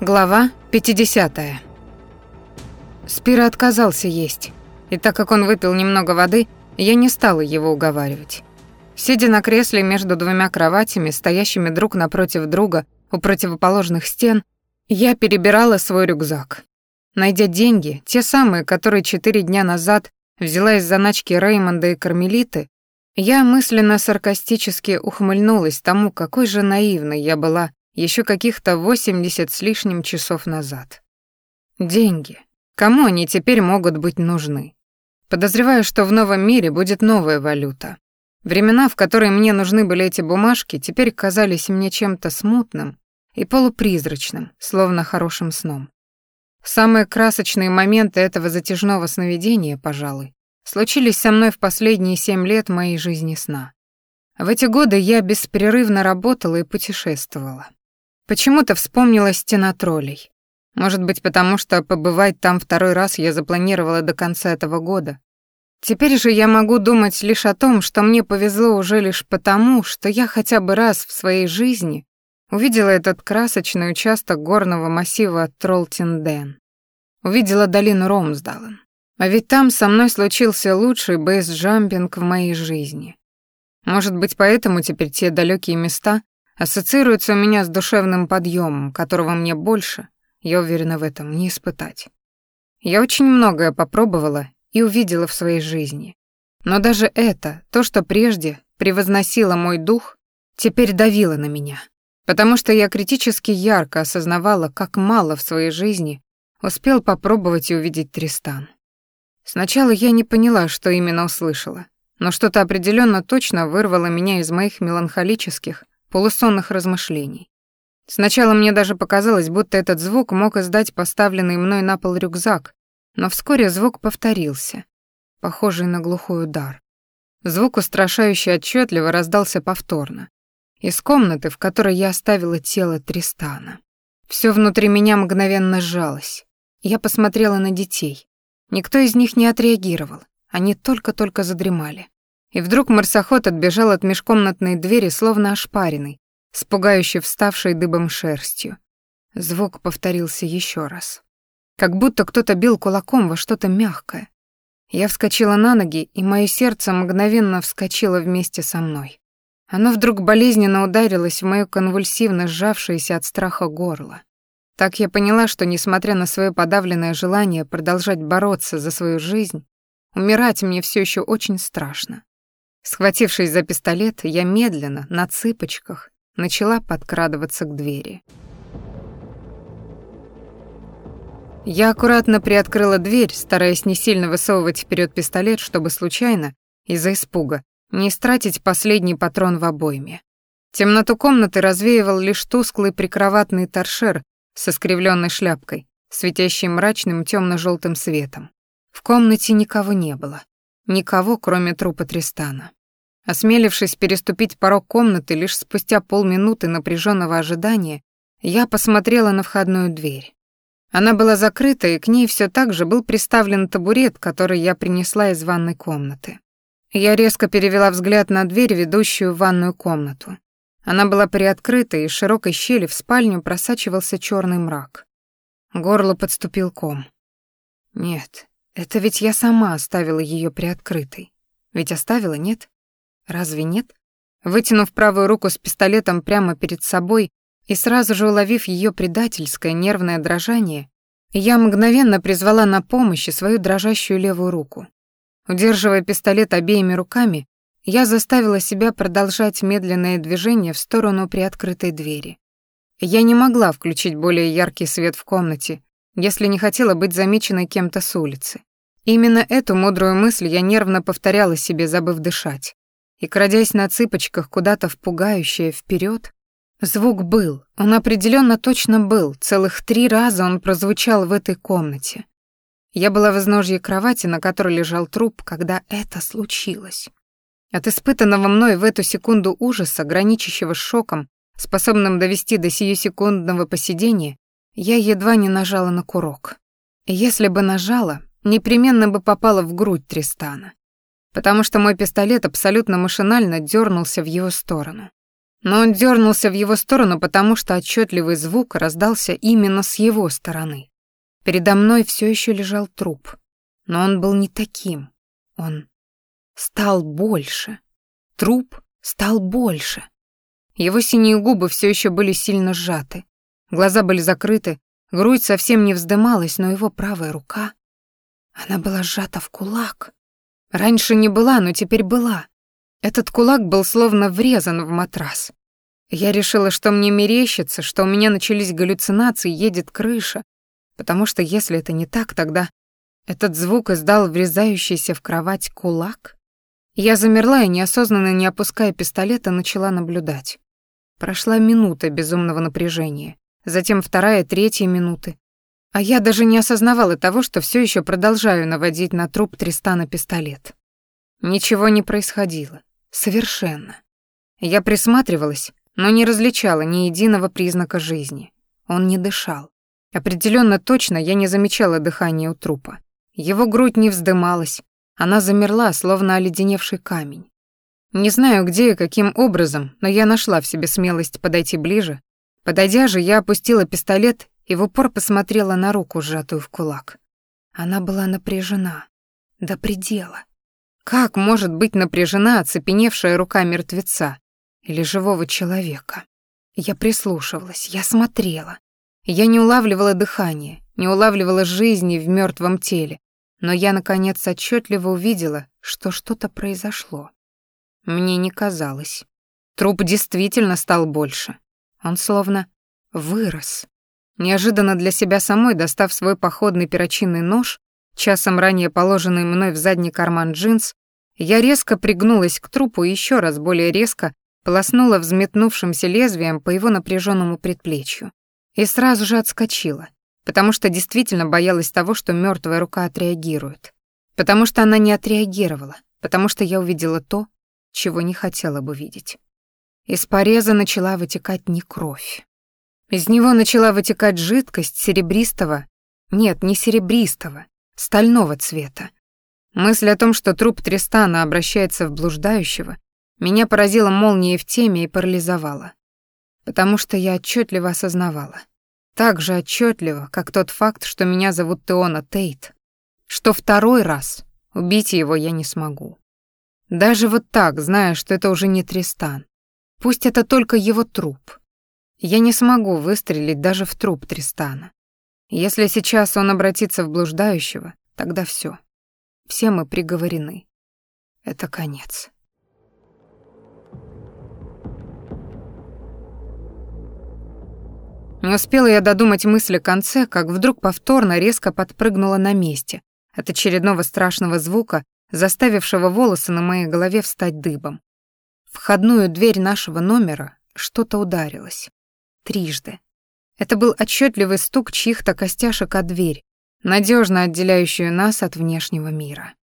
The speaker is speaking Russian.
Глава 50. Спира отказался есть, и так как он выпил немного воды, я не стала его уговаривать. Сидя на кресле между двумя кроватями, стоящими друг напротив друга у противоположных стен, я перебирала свой рюкзак. Найдя деньги, те самые, которые четыре дня назад взяла из заначки Реймонда и Кармелиты, я мысленно саркастически ухмыльнулась тому, какой же наивной я была еще каких-то 80 с лишним часов назад. Деньги. Кому они теперь могут быть нужны? Подозреваю, что в новом мире будет новая валюта. Времена, в которые мне нужны были эти бумажки, теперь казались мне чем-то смутным и полупризрачным, словно хорошим сном. Самые красочные моменты этого затяжного сновидения, пожалуй, случились со мной в последние семь лет моей жизни сна. В эти годы я беспрерывно работала и путешествовала. Почему-то вспомнила стена троллей. Может быть, потому что побывать там второй раз я запланировала до конца этого года. Теперь же я могу думать лишь о том, что мне повезло уже лишь потому, что я хотя бы раз в своей жизни увидела этот красочный участок горного массива Тролтинден. Увидела долину Ромсдален. А ведь там со мной случился лучший бейсджампинг в моей жизни. Может быть, поэтому теперь те далекие места ассоциируется у меня с душевным подъемом, которого мне больше, я уверена в этом, не испытать. Я очень многое попробовала и увидела в своей жизни. Но даже это, то, что прежде превозносило мой дух, теперь давило на меня, потому что я критически ярко осознавала, как мало в своей жизни успел попробовать и увидеть Тристан. Сначала я не поняла, что именно услышала, но что-то определенно точно вырвало меня из моих меланхолических, полусонных размышлений. Сначала мне даже показалось, будто этот звук мог издать поставленный мной на пол рюкзак, но вскоре звук повторился, похожий на глухой удар. Звук устрашающе отчетливо раздался повторно. Из комнаты, в которой я оставила тело Тристана. Все внутри меня мгновенно сжалось. Я посмотрела на детей. Никто из них не отреагировал. Они только-только задремали. И вдруг марсоход отбежал от межкомнатной двери, словно ошпаренный, с пугающе вставшей дыбом шерстью. Звук повторился еще раз. Как будто кто-то бил кулаком во что-то мягкое. Я вскочила на ноги, и мое сердце мгновенно вскочило вместе со мной. Оно вдруг болезненно ударилось в моё конвульсивно сжавшееся от страха горло. Так я поняла, что, несмотря на свое подавленное желание продолжать бороться за свою жизнь, умирать мне все еще очень страшно. Схватившись за пистолет, я медленно, на цыпочках, начала подкрадываться к двери. Я аккуратно приоткрыла дверь, стараясь не сильно высовывать вперед пистолет, чтобы случайно, из-за испуга, не истратить последний патрон в обойме. Темноту комнаты развеивал лишь тусклый прикроватный торшер со скривленной шляпкой, светящий мрачным темно желтым светом. В комнате никого не было. Никого, кроме трупа Тристана. Осмелившись переступить порог комнаты лишь спустя полминуты напряженного ожидания, я посмотрела на входную дверь. Она была закрыта, и к ней все так же был приставлен табурет, который я принесла из ванной комнаты. Я резко перевела взгляд на дверь, ведущую в ванную комнату. Она была приоткрыта, и широкой щели в спальню просачивался черный мрак. Горло подступил ком. Нет, это ведь я сама оставила ее приоткрытой. Ведь оставила, нет? Разве нет? Вытянув правую руку с пистолетом прямо перед собой и сразу же уловив ее предательское нервное дрожание, я мгновенно призвала на помощь свою дрожащую левую руку. Удерживая пистолет обеими руками, я заставила себя продолжать медленное движение в сторону приоткрытой двери. Я не могла включить более яркий свет в комнате, если не хотела быть замеченной кем-то с улицы. Именно эту мудрую мысль я нервно повторяла себе, забыв дышать и, крадясь на цыпочках куда-то в пугающее вперед, звук был, он определенно точно был, целых три раза он прозвучал в этой комнате. Я была в изножье кровати, на которой лежал труп, когда это случилось. От испытанного мной в эту секунду ужаса, граничащего с шоком, способным довести до сиюсекундного посидения, я едва не нажала на курок. если бы нажала, непременно бы попала в грудь Тристана потому что мой пистолет абсолютно машинально дернулся в его сторону. Но он дернулся в его сторону, потому что отчетливый звук раздался именно с его стороны. Передо мной все еще лежал труп, но он был не таким. Он стал больше. Труп стал больше. Его синие губы все еще были сильно сжаты. Глаза были закрыты, грудь совсем не вздымалась, но его правая рука... Она была сжата в кулак. Раньше не была, но теперь была. Этот кулак был словно врезан в матрас. Я решила, что мне мерещится, что у меня начались галлюцинации, едет крыша, потому что если это не так, тогда этот звук издал врезающийся в кровать кулак. Я замерла и, неосознанно не опуская пистолета, начала наблюдать. Прошла минута безумного напряжения, затем вторая, третья минуты. А я даже не осознавала того, что все еще продолжаю наводить на труп Тристана пистолет. Ничего не происходило. Совершенно. Я присматривалась, но не различала ни единого признака жизни. Он не дышал. Определенно точно я не замечала дыхания у трупа. Его грудь не вздымалась, она замерла, словно оледеневший камень. Не знаю, где и каким образом, но я нашла в себе смелость подойти ближе. Подойдя же, я опустила пистолет и в упор посмотрела на руку, сжатую в кулак. Она была напряжена. До предела. Как может быть напряжена оцепеневшая рука мертвеца или живого человека? Я прислушивалась, я смотрела. Я не улавливала дыхание, не улавливала жизни в мертвом теле, но я, наконец, отчетливо увидела, что что-то произошло. Мне не казалось. Труп действительно стал больше. Он словно вырос. Неожиданно для себя самой, достав свой походный перочинный нож, часом ранее положенный мной в задний карман джинс, я резко пригнулась к трупу и еще раз более резко полоснула взметнувшимся лезвием по его напряженному предплечью. И сразу же отскочила, потому что действительно боялась того, что мертвая рука отреагирует. Потому что она не отреагировала, потому что я увидела то, чего не хотела бы видеть. Из пореза начала вытекать не кровь. Из него начала вытекать жидкость серебристого, нет, не серебристого, стального цвета. Мысль о том, что труп Тристана обращается в блуждающего, меня поразила молнией в теме и парализовала потому что я отчетливо осознавала. Так же отчетливо, как тот факт, что меня зовут Теона Тейт, что второй раз убить его я не смогу. Даже вот так, зная, что это уже не Тристан. Пусть это только его труп. Я не смогу выстрелить даже в труп Тристана. Если сейчас он обратится в блуждающего, тогда все. Все мы приговорены. Это конец. Не успела я додумать мысли о конце, как вдруг повторно резко подпрыгнула на месте от очередного страшного звука, заставившего волосы на моей голове встать дыбом. В входную дверь нашего номера что-то ударилось. Трижды. Это был отчетливый стук чьих-то костяшек о дверь, надежно отделяющую нас от внешнего мира.